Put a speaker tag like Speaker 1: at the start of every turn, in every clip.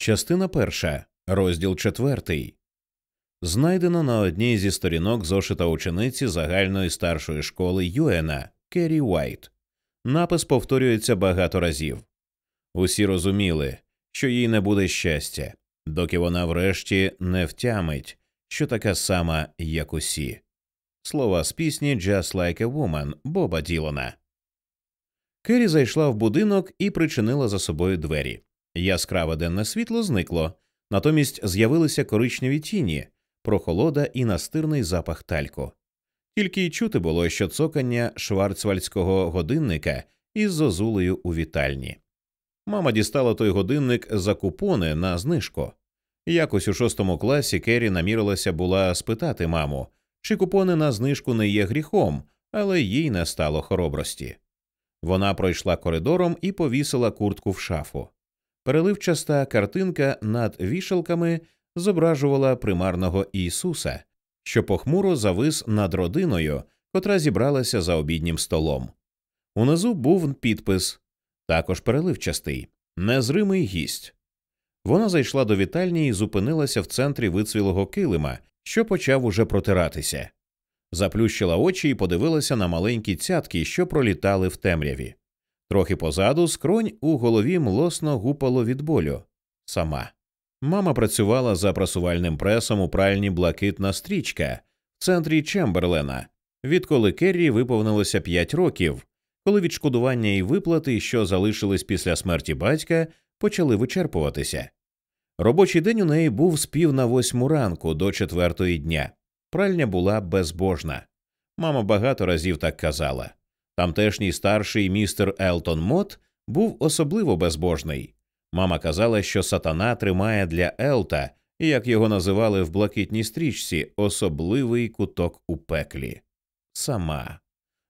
Speaker 1: Частина перша, розділ четвертий. Знайдено на одній зі сторінок зошита учениці загальної старшої школи Юена Керрі Уайт. Напис повторюється багато разів. Усі розуміли, що їй не буде щастя, доки вона врешті не втямить, що така сама, як усі. Слова з пісні «Just like a woman» Боба Ділона. Керрі зайшла в будинок і причинила за собою двері. Яскраве денне світло зникло, натомість з'явилися коричневі тіні, прохолода і настирний запах тальку. Тільки й чути було, що цокання шварцвальдського годинника із зозулею у вітальні. Мама дістала той годинник за купони на знижку. Якось у шостому класі Керрі намірилася була спитати маму, чи купони на знижку не є гріхом, але їй не стало хоробрості. Вона пройшла коридором і повісила куртку в шафу. Переливчаста картинка над вішалками зображувала примарного Ісуса, що похмуро завис над родиною, котра зібралася за обіднім столом. Унизу був підпис також переливчастий, незримий гість. Вона зайшла до вітальні і зупинилася в центрі вицвілого килима, що почав уже протиратися. Заплющила очі і подивилася на маленькі цятки, що пролітали в темряві. Трохи позаду скронь у голові млосно гупало від болю. Сама. Мама працювала за прасувальним пресом у пральні блакитна стрічка в центрі Чемберлена, відколи Керрі виповнилося п'ять років, коли відшкодування і виплати, що залишились після смерті батька, почали вичерпуватися. Робочий день у неї був з пів на восьму ранку до четвертої дня. Пральня була безбожна. Мама багато разів так казала. Тамтешній старший містер Елтон Мот був особливо безбожний. Мама казала, що сатана тримає для Елта, як його називали в блакитній стрічці, особливий куток у пеклі. Сама.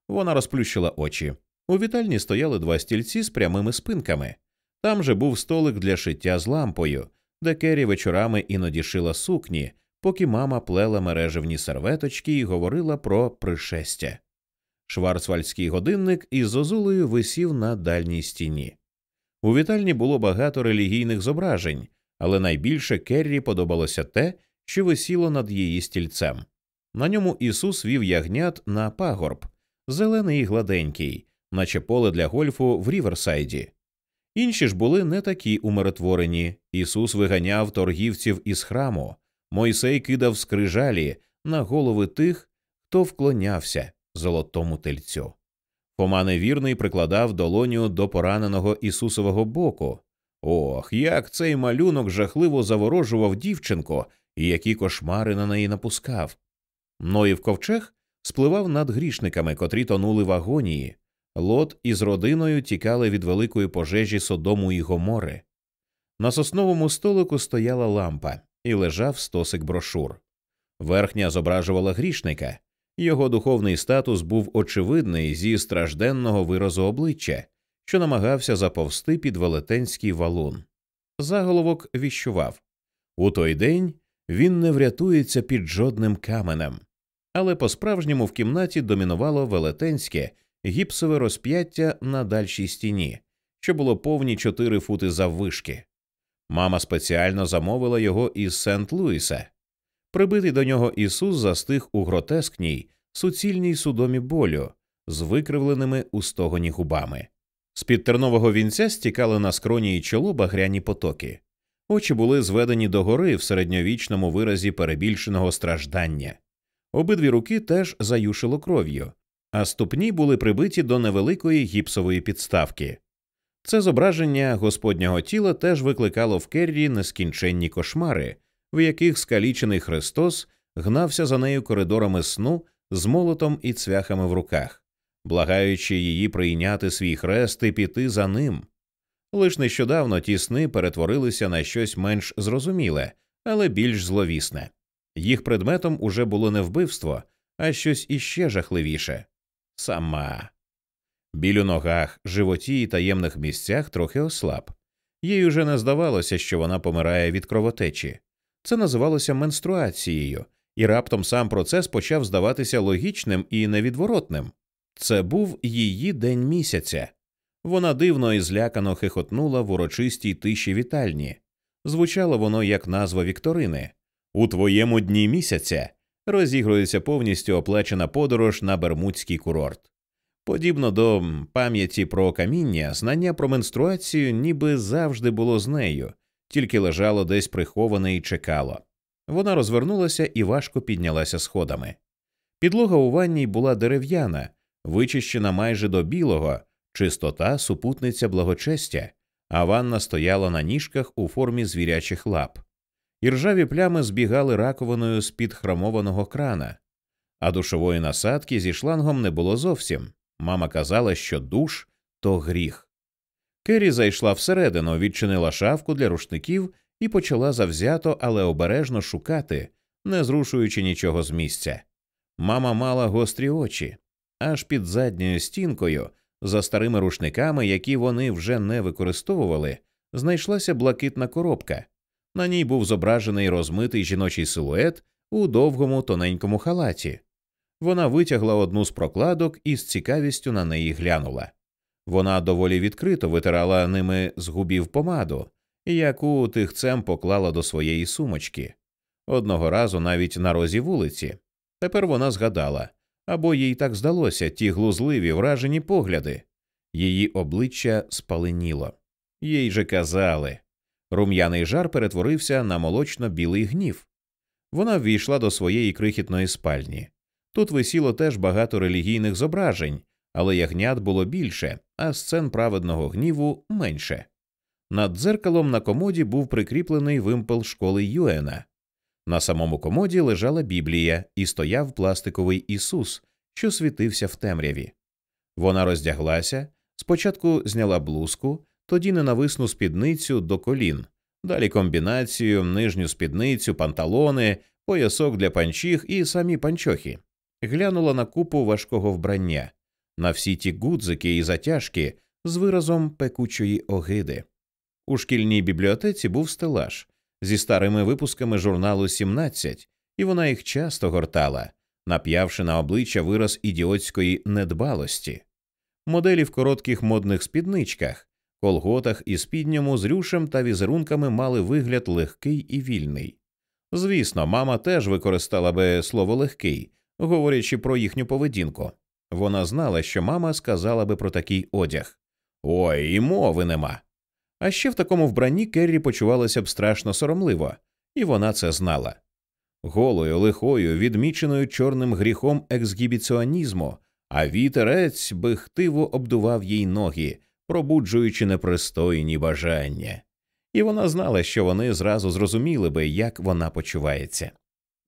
Speaker 1: Вона розплющила очі. У вітальні стояли два стільці з прямими спинками. Там же був столик для шиття з лампою, де Керрі вечорами іноді шила сукні, поки мама плела мережевні серветочки і говорила про пришестя. Шварцвальдський годинник із зозулею висів на дальній стіні. У вітальні було багато релігійних зображень, але найбільше Керрі подобалося те, що висіло над її стільцем. На ньому Ісус вів ягнят на пагорб, зелений і гладенький, наче поле для гольфу в Ріверсайді. Інші ж були не такі умиротворені. Ісус виганяв торгівців із храму, Мойсей кидав скрижалі на голови тих, хто вклонявся золотому тельцю. Фома невірний прикладав долоню до пораненого Ісусового боку. Ох, як цей малюнок жахливо заворожував дівчинку і які кошмари на неї напускав. Ноїв ковчег спливав над грішниками, котрі тонули в агонії. Лот із родиною тікали від великої пожежі Содому і Гомори. На сосновому столику стояла лампа і лежав стосик брошур. Верхня зображувала грішника, його духовний статус був очевидний зі стражденного виразу обличчя, що намагався заповзти під велетенський валун. Заголовок віщував у той день він не врятується під жодним каменем. Але по справжньому в кімнаті домінувало велетенське гіпсове розп'яття на дальшій стіні, що було повні чотири фути заввишки. Мама спеціально замовила його із Сент Луіса. Прибитий до нього Ісус застиг у гротескній, суцільній судомі болю з викривленими у стогоні губами. З під тернового вінця стікали на скроні й чоло багряні потоки. Очі були зведені догори в середньовічному виразі перебільшеного страждання. Обидві руки теж заюшило кров'ю, а ступні були прибиті до невеликої гіпсової підставки. Це зображення господнього тіла теж викликало в Керрі нескінченні кошмари, в яких скалічений Христос гнався за нею коридорами сну з молотом і цвяхами в руках, благаючи її прийняти свій хрест і піти за ним. Лиш нещодавно ті сни перетворилися на щось менш зрозуміле, але більш зловісне. Їх предметом уже було не вбивство, а щось іще жахливіше сама. Біль у ногах, животі і таємних місцях трохи ослаб. Їй уже не здавалося, що вона помирає від кровотечі. Це називалося менструацією, і раптом сам процес почав здаватися логічним і невідворотним. Це був її день місяця. Вона дивно і злякано хихотнула в урочистій тиші вітальні. Звучало воно як назва Вікторини. У твоєму дні місяця розігрується повністю оплачена подорож на Бермудський курорт. Подібно до пам'яті про каміння, знання про менструацію ніби завжди було з нею, тільки лежало десь приховане і чекало. Вона розвернулася і важко піднялася сходами. Підлога у ванній була дерев'яна, вичищена майже до білого, чистота супутниця благочестя, а ванна стояла на ніжках у формі звірячих лап. Іржаві плями збігали раковиною з під хромованого крана, а душової насадки зі шлангом не було зовсім. Мама казала, що душ то гріх. Керрі зайшла всередину, відчинила шафку для рушників і почала завзято, але обережно шукати, не зрушуючи нічого з місця. Мама мала гострі очі, аж під задньою стінкою, за старими рушниками, які вони вже не використовували, знайшлася блакитна коробка. На ній був зображений розмитий жіночий силует у довгому тоненькому халаті. Вона витягла одну з прокладок і з цікавістю на неї глянула. Вона доволі відкрито витирала ними з губів помаду, яку тихцем поклала до своєї сумочки. Одного разу навіть на розі вулиці. Тепер вона згадала або їй так здалося ті глузливі вражені погляди. Її обличчя спаленіло. Їй же казали. Рум'яний жар перетворився на молочно білий гнів. Вона ввійшла до своєї крихітної спальні. Тут висіло теж багато релігійних зображень, але ягнят було більше, а сцен праведного гніву менше. Над дзеркалом на комоді був прикріплений вимпел школи Юена. На самому комоді лежала Біблія і стояв пластиковий Ісус, що світився в темряві. Вона роздяглася, спочатку зняла блузку, тоді ненависну спідницю до колін, далі комбінацію, нижню спідницю, панталони, поясок для панчіх і самі панчохи глянула на купу важкого вбрання, на всі ті гудзики і затяжки з виразом пекучої огиди. У шкільній бібліотеці був стелаж зі старими випусками журналу «17», і вона їх часто гортала, нап'явши на обличчя вираз ідіотської недбалості. Моделі в коротких модних спідничках, колготах і спідньому з рюшем та візерунками мали вигляд легкий і вільний. Звісно, мама теж використала би слово легкий, говорячи про їхню поведінку. Вона знала, що мама сказала би про такий одяг ой, і мови нема. А ще в такому вбранні Керрі почувалася б страшно соромливо, і вона це знала. Голою, лихою, відміченою чорним гріхом ексгібіціонізму, а вітерець бихтиво обдував їй ноги, пробуджуючи непристойні бажання. І вона знала, що вони зразу зрозуміли би, як вона почувається.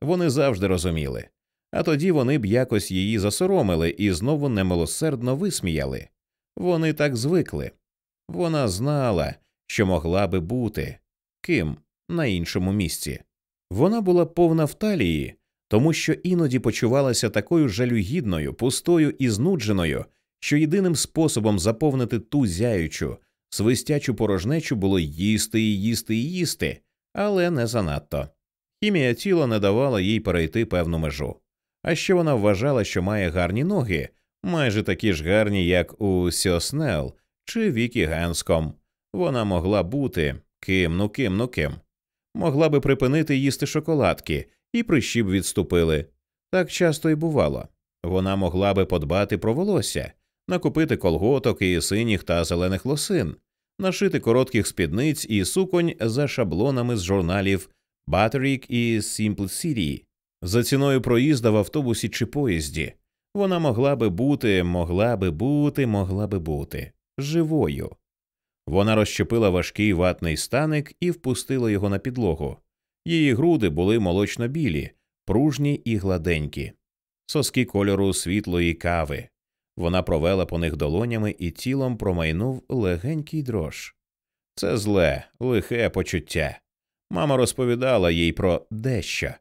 Speaker 1: Вони завжди розуміли а тоді вони б якось її засоромили і знову немилосердно висміяли. Вони так звикли. Вона знала, що могла би бути ким на іншому місці. Вона була повна в талії, тому що іноді почувалася такою жалюгідною, пустою і знудженою, що єдиним способом заповнити ту зяючу, свистячу порожнечу було їсти і їсти і їсти, але не занадто. Хімія тіла не давала їй перейти певну межу. А ще вона вважала, що має гарні ноги, майже такі ж гарні, як у Сіоснел чи Вікі Генском. Вона могла бути ким, ну ким, ну ким. Могла би припинити їсти шоколадки, і прищі б відступили. Так часто і бувало. Вона могла би подбати про волосся, накупити колготок і синіх та зелених лосин, нашити коротких спідниць і суконь за шаблонами з журналів Butterick і Simple City за ціною проїзда в автобусі чи поїзді. Вона могла би бути, могла би бути, могла би бути живою. Вона розщепила важкий ватний станик і впустила його на підлогу. Її груди були молочно білі, пружні і гладенькі, соски кольору світлої кави. Вона провела по них долонями і тілом промайнув легенький дрож. Це зле, лихе почуття. Мама розповідала їй про дещо,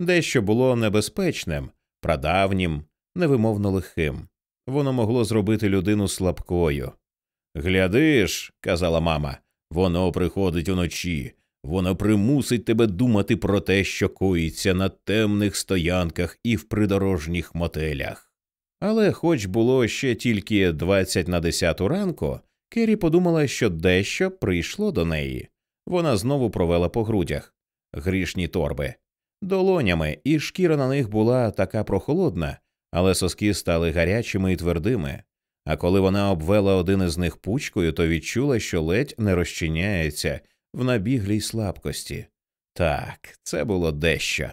Speaker 1: дещо було небезпечним, прадавнім, невимовно лихим. Воно могло зробити людину слабкою. Глядиш, казала мама, воно приходить уночі, воно примусить тебе думати про те, що коїться на темних стоянках і в придорожніх мотелях. Але, хоч було ще тільки двадцять на десяту ранку, Керрі подумала, що дещо прийшло до неї. Вона знову провела по грудях грішні торби, долонями, і шкіра на них була така прохолодна, але соски стали гарячими і твердими. А коли вона обвела один із них пучкою, то відчула, що ледь не розчиняється в набіглій слабкості. Так, це було дещо.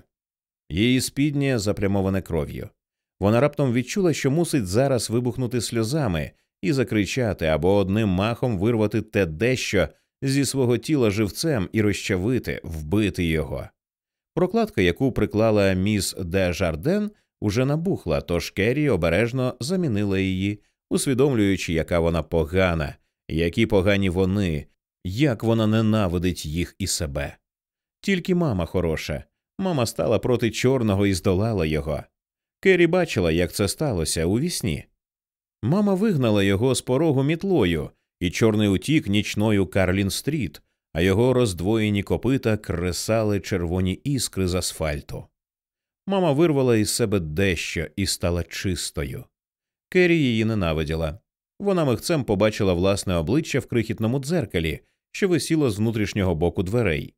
Speaker 1: Її спіднє заплямоване кров'ю. Вона раптом відчула, що мусить зараз вибухнути сльозами і закричати або одним махом вирвати те дещо зі свого тіла живцем і розчавити, вбити його. Прокладка, яку приклала міс де Жарден, уже набухла, тож Керрі обережно замінила її, усвідомлюючи, яка вона погана, які погані вони, як вона ненавидить їх і себе. Тільки мама хороша. Мама стала проти чорного і здолала його. Керрі бачила, як це сталося у вісні. Мама вигнала його з порогу мітлою, і чорний утік нічною Карлін Стріт, а його роздвоєні копита кресали червоні іскри з асфальту. Мама вирвала із себе дещо і стала чистою. Керрі її ненавиділа. Вона михцем побачила власне обличчя в крихітному дзеркалі, що висіло з внутрішнього боку дверей,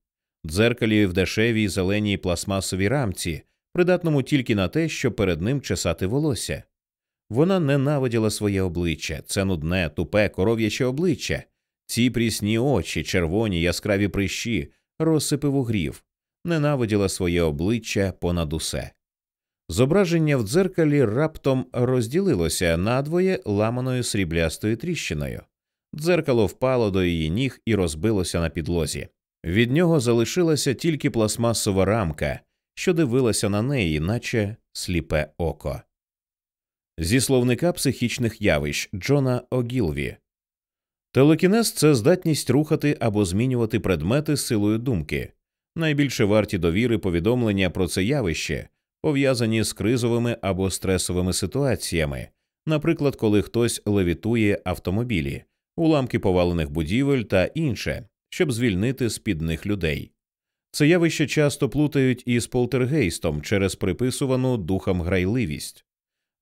Speaker 1: дзеркалі в дешевій зеленій пластмасовій рамці, придатному тільки на те, щоб перед ним чесати волосся. Вона ненавиділа своє обличчя, це нудне, тупе, коров'яче обличчя, ці прісні очі, червоні, яскраві прищі, розсипи вугрів, ненавиділа своє обличчя понад усе. Зображення в дзеркалі раптом розділилося надвоє ламаною сріблястою тріщиною. Дзеркало впало до її ніг і розбилося на підлозі. Від нього залишилася тільки пластмасова рамка, що дивилася на неї, наче сліпе око. Зі словника психічних явищ Джона Огілві Телекінез це здатність рухати або змінювати предмети силою думки. Найбільше варті довіри повідомлення про це явище пов'язані з кризовими або стресовими ситуаціями, наприклад, коли хтось левітує автомобілі, уламки повалених будівель та інше, щоб звільнити з під них людей. Це явище часто плутають із полтергейстом через приписувану духам грайливість.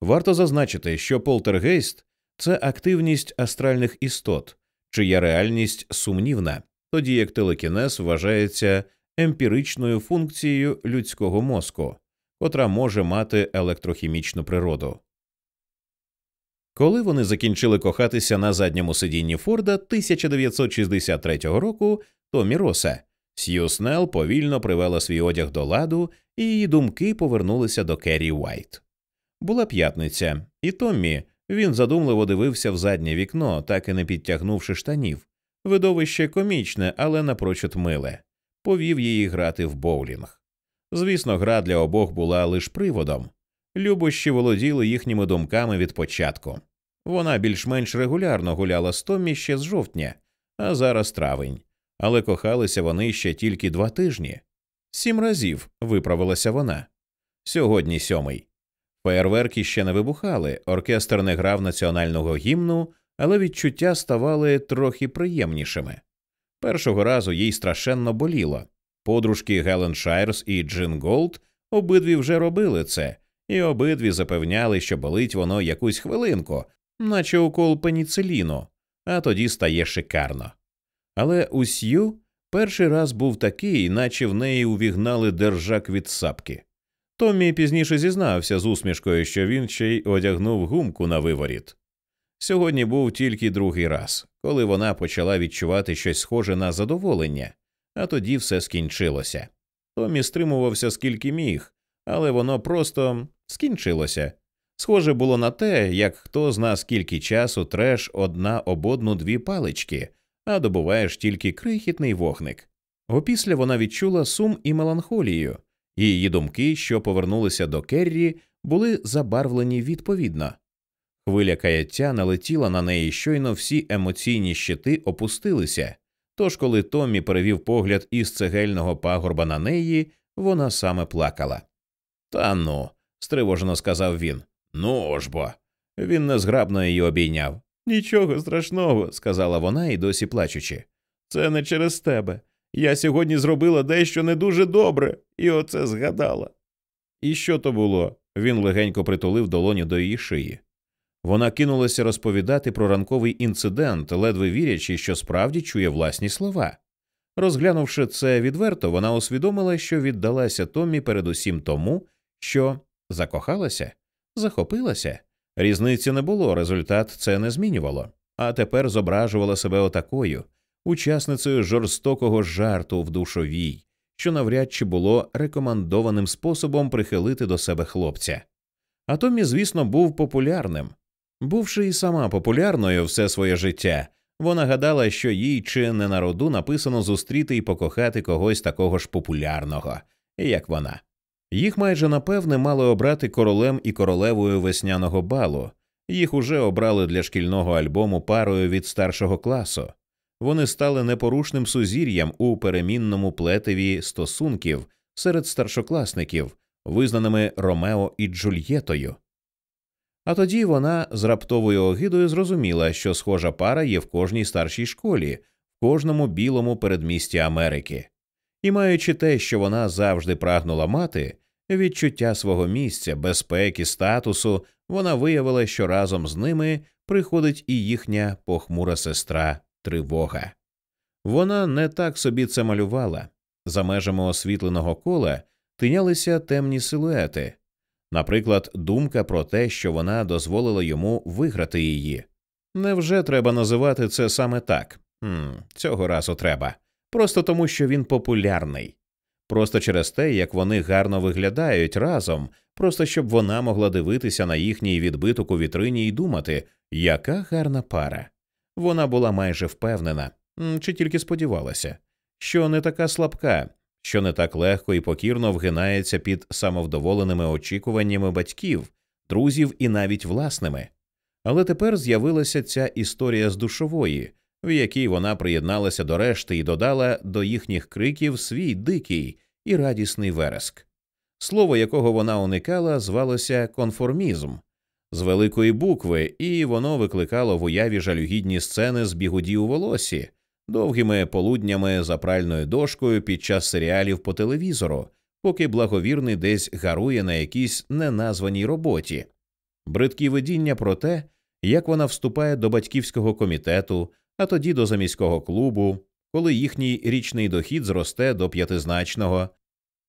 Speaker 1: Варто зазначити, що полтергейст це активність астральних істот, чия реальність сумнівна, тоді як телекінез вважається емпіричною функцією людського мозку, котра може мати електрохімічну природу. Коли вони закінчили кохатися на задньому сидінні Форда 1963 року, Томі Роса, Сью Снелл повільно привела свій одяг до ладу, і її думки повернулися до Керрі Уайт. Була п'ятниця, і Томмі він задумливо дивився в заднє вікно, так і не підтягнувши штанів. Видовище комічне, але напрочуд миле, повів її грати в боулінг. Звісно, гра для обох була лише приводом. Любощі володіли їхніми думками від початку. Вона більш-менш регулярно гуляла з Томмі ще з жовтня, а зараз травень. Але кохалися вони ще тільки два тижні. Сім разів виправилася вона. Сьогодні сьомий. Феєрверки ще не вибухали, оркестр не грав національного гімну, але відчуття ставали трохи приємнішими. Першого разу їй страшенно боліло. Подружки Гелен Шайрс і Джин Голд обидві вже робили це, і обидві запевняли, що болить воно якусь хвилинку, наче укол пеніциліну, а тоді стає шикарно. Але у Сью перший раз був такий, наче в неї увігнали держак від сапки. Томмі пізніше зізнався з усмішкою, що він ще й одягнув гумку навиворіт. Сьогодні був тільки другий раз, коли вона почала відчувати щось схоже на задоволення, а тоді все скінчилося. Томмі стримувався скільки міг, але воно просто скінчилося. Схоже було на те, як хто зна скільки часу треш одна об одну дві палички, а добуваєш тільки крихітний вогник. Опісля вона відчула сум і меланхолію, і її думки, що повернулися до Керрі, були забарвлені відповідно. Хвиля каяття налетіла на неї, щойно всі емоційні щити опустилися. Тож, коли Томмі перевів погляд із цегельного пагорба на неї, вона саме плакала. Та ну, стривожено сказав він. Ну ж бо. Він незграбно її обійняв. Нічого страшного, сказала вона і досі плачучи. Це не через тебе. Я сьогодні зробила дещо не дуже добре, і оце згадала. І що то було? Він легенько притулив долоню до її шиї. Вона кинулася розповідати про ранковий інцидент, ледве вірячи, що справді чує власні слова. Розглянувши це відверто, вона усвідомила, що віддалася Томмі передусім тому, що закохалася, захопилася. Різниці не було, результат це не змінювало, а тепер зображувала себе отакою, учасницею жорстокого жарту в душовій, що навряд чи було рекомендованим способом прихилити до себе хлопця. А Томмі, звісно, був популярним. Бувши і сама популярною все своє життя, вона гадала, що їй чи не на роду написано зустріти і покохати когось такого ж популярного, як вона. Їх майже напевне мали обрати королем і королевою весняного балу. Їх уже обрали для шкільного альбому парою від старшого класу. Вони стали непорушним сузір'ям у перемінному плетеві стосунків серед старшокласників, визнаними Ромео і Джульєтою. А тоді вона з раптовою огидою зрозуміла, що схожа пара є в кожній старшій школі, в кожному білому передмісті Америки. І маючи те, що вона завжди прагнула мати, відчуття свого місця, безпеки, статусу, вона виявила, що разом з ними приходить і їхня похмура сестра тривога. Вона не так собі це малювала. За межами освітленого кола тинялися темні силуети, наприклад, думка про те, що вона дозволила йому виграти її. Невже треба називати це саме так? Хм, Цього разу треба. Просто тому, що він популярний. Просто через те, як вони гарно виглядають разом, просто щоб вона могла дивитися на їхній відбиток у вітрині і думати, яка гарна пара. Вона була майже впевнена, чи тільки сподівалася, що не така слабка, що не так легко і покірно вгинається під самовдоволеними очікуваннями батьків, друзів і навіть власними. Але тепер з'явилася ця історія з душової, в якій вона приєдналася до решти і додала до їхніх криків свій дикий і радісний вереск. Слово, якого вона уникала, звалося конформізм з великої букви, і воно викликало в уяві жалюгідні сцени з бігуді у волосі, довгими полуднями за пральною дошкою під час серіалів по телевізору, поки благовірний десь гарує на якійсь неназваній роботі, бридкі видіння про те, як вона вступає до батьківського комітету, а тоді до заміського клубу, коли їхній річний дохід зросте до п'ятизначного,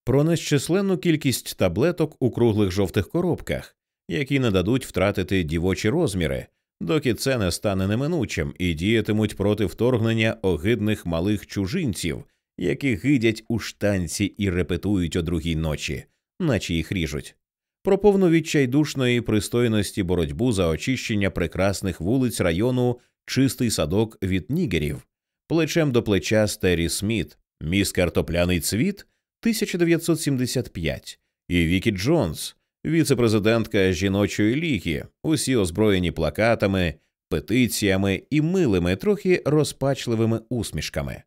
Speaker 1: про незчисленну кількість таблеток у круглих жовтих коробках, які не дадуть втратити дівочі розміри, доки це не стане неминучим і діятимуть проти вторгнення огидних малих чужинців, які гидять у штанці і репетують о другій ночі, наче їх ріжуть. Про повну відчайдушної пристойності боротьбу за очищення прекрасних вулиць району чистий садок від нігерів, плечем до плеча Стері Сміт, міс картопляний цвіт 1975 і Вікі Джонс, віцепрезидентка жіночої ліги, усі озброєні плакатами, петиціями і милими, трохи розпачливими усмішками.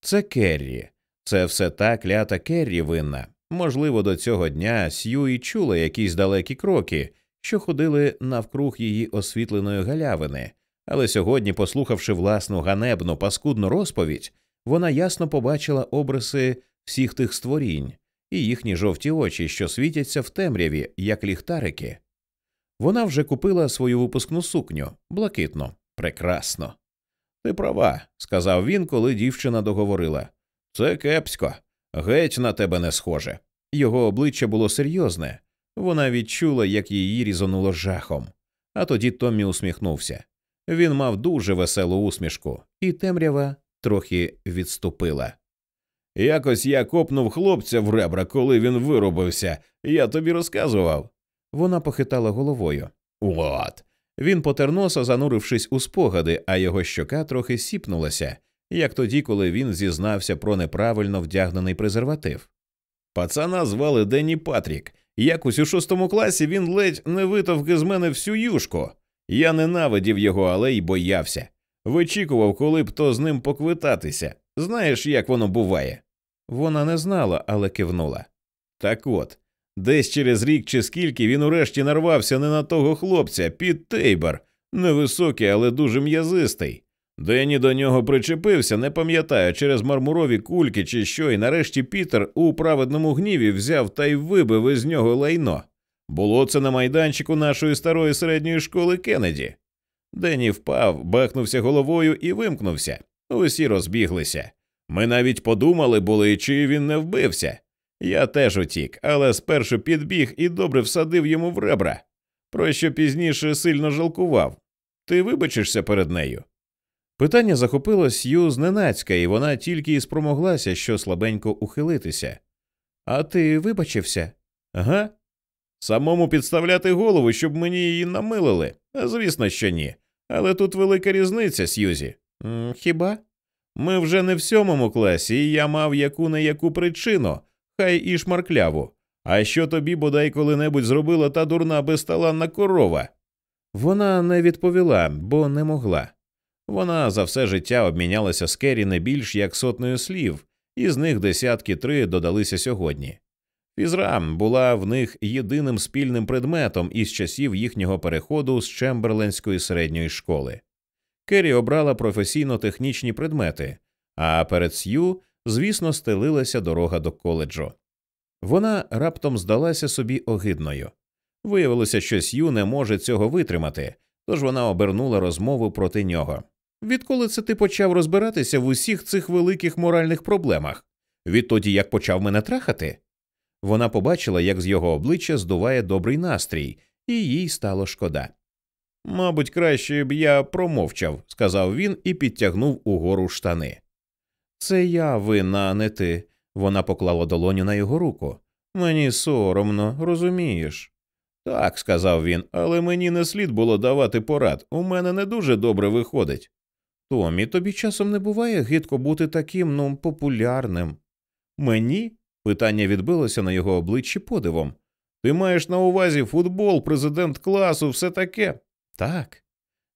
Speaker 1: Це Керрі, це все та клята Керрі винна. Можливо, до цього дня Сью і чула якісь далекі кроки, що ходили навкруг її освітленої галявини, але сьогодні, послухавши власну ганебну паскудну розповідь, вона ясно побачила обриси всіх тих створінь, і їхні жовті очі, що світяться в темряві, як ліхтарики. Вона вже купила свою випускну сукню блакитно, прекрасно. Ти права, сказав він, коли дівчина договорила. Це кепсько, геть на тебе не схоже. Його обличчя було серйозне, вона відчула, як її різонуло жахом. А тоді Томмі усміхнувся. Він мав дуже веселу усмішку, і темрява трохи відступила. Якось я копнув хлопця в ребра, коли він вирубився, я тобі розказував. Вона похитала головою. От. Він потер носа, занурившись у спогади, а його щока трохи сіпнулася, як тоді, коли він зізнався про неправильно вдягнений презерватив. Пацана звали Денні Патрік. Якось у шостому класі він ледь не витовки з мене всю юшку. Я ненавидів його, але й боявся. Вичікував, коли б то з ним поквитатися. Знаєш, як воно буває? Вона не знала, але кивнула. Так от, десь через рік чи скільки він урешті нарвався не на того хлопця під Тейбер, невисокий, але дуже м'язистий. Денні до нього причепився, не пам'ятаю, через мармурові кульки чи що, і нарешті Пітер у праведному гніві взяв та й вибив із нього лайно. Було це на майданчику нашої старої середньої школи Кеннеді. Денні впав, бахнувся головою і вимкнувся. Усі розбіглися. Ми навіть подумали були, чи він не вбився. Я теж утік, але спершу підбіг і добре всадив йому в ребра, про що пізніше сильно жалкував. Ти вибачишся перед нею? Питання захопило Сью зненацька, і вона тільки і спромоглася що слабенько ухилитися. А ти вибачився? Ага. Самому підставляти голову, щоб мені її намилили? Звісно, що ні. Але тут велика різниця, Сьюзі. Хіба? Ми вже не в сьомому класі, і я мав яку не яку причину, хай і шмаркляву. А що тобі бодай коли-небудь зробила та дурна безталанна корова? Вона не відповіла, бо не могла. Вона за все життя обмінялася з Керрі не більш як сотнею слів, і з них десятки три додалися сьогодні. Фізра була в них єдиним спільним предметом із часів їхнього переходу з Чемберленської середньої школи. Керрі обрала професійно-технічні предмети, а перед Сью, звісно, стелилася дорога до коледжу. Вона раптом здалася собі огидною. Виявилося, що Сью не може цього витримати, тож вона обернула розмову проти нього. Відколи це ти почав розбиратися в усіх цих великих моральних проблемах? Відтоді як почав мене трахати? Вона побачила, як з його обличчя здуває добрий настрій, і їй стало шкода. Мабуть, краще б я промовчав, сказав він і підтягнув угору штани. Це я винна, а не ти. Вона поклала долоню на його руку. Мені соромно, розумієш? Так, сказав він, але мені не слід було давати порад. У мене не дуже добре виходить. Томі, тобі часом не буває гидко бути таким, ну, популярним. Мені? Питання відбилося на його обличчі подивом. Ти маєш на увазі футбол, президент класу, все таке? Так.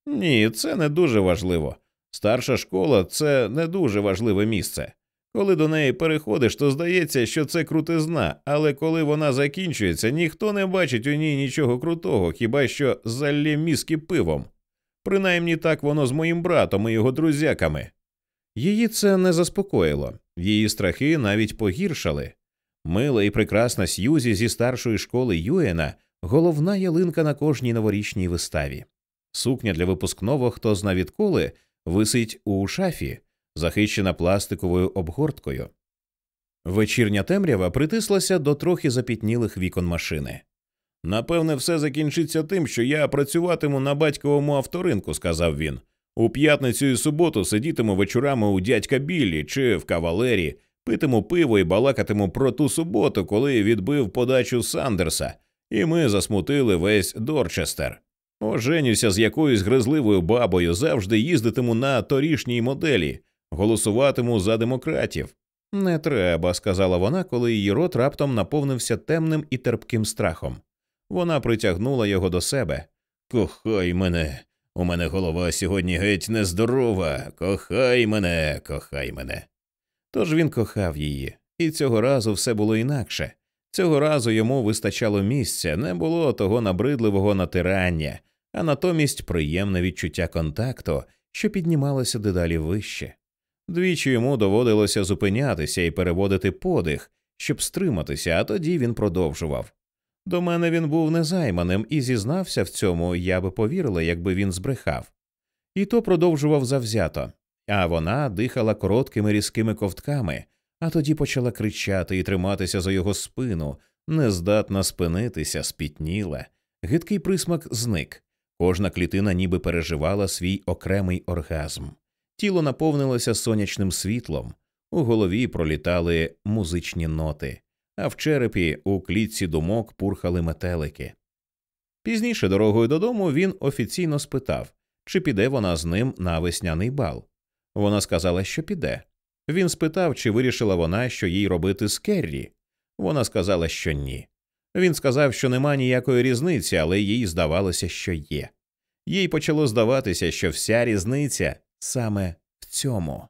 Speaker 1: Ні, це не дуже важливо. Старша школа це не дуже важливе місце. Коли до неї переходиш, то здається, що це крутизна, але коли вона закінчується, ніхто не бачить у ній нічого крутого, хіба що залє мізки пивом. Принаймні так воно з моїм братом і його друзяками. Її це не заспокоїло, її страхи навіть погіршали. Мила і прекрасна Сьюзі зі старшої школи Юена головна ялинка на кожній новорічній виставі. Сукня для випускного, хто зна відколи, висить у шафі, захищена пластиковою обгорткою. Вечірня темрява притислася до трохи запітнілих вікон машини. Напевне, все закінчиться тим, що я працюватиму на батьковому авторинку, сказав він. У п'ятницю і суботу сидітиму вечорами у дядька Біллі чи в кавалері, питиму пиво і балакатиму про ту суботу, коли відбив подачу Сандерса, і ми засмутили весь Дорчестер. Оженюся з якоюсь гризливою бабою, завжди їздитиму на торішній моделі, голосуватиму за демократів. Не треба, сказала вона, коли її рот раптом наповнився темним і терпким страхом. Вона притягнула його до себе. Кохай мене, у мене голова сьогодні геть нездорова. Кохай мене, кохай мене. Тож він кохав її, і цього разу все було інакше. Цього разу йому вистачало місця, не було того набридливого натирання, а натомість приємне відчуття контакту, що піднімалося дедалі вище. Двічі йому доводилося зупинятися і переводити подих, щоб стриматися, а тоді він продовжував. До мене він був незайманим і зізнався в цьому, я би повірила, якби він збрехав. І то продовжував завзято, а вона дихала короткими різкими ковтками, а тоді почала кричати і триматися за його спину, нездатна спинитися, спітніла. Гидкий присмак зник. Кожна клітина ніби переживала свій окремий оргазм. Тіло наповнилося сонячним світлом, у голові пролітали музичні ноти а в черепі у клітці думок пурхали метелики. Пізніше дорогою додому він офіційно спитав, чи піде вона з ним на весняний бал. Вона сказала, що піде. Він спитав, чи вирішила вона, що їй робити з Керрі. Вона сказала, що ні. Він сказав, що нема ніякої різниці, але їй здавалося, що є. Їй почало здаватися, що вся різниця саме в цьому.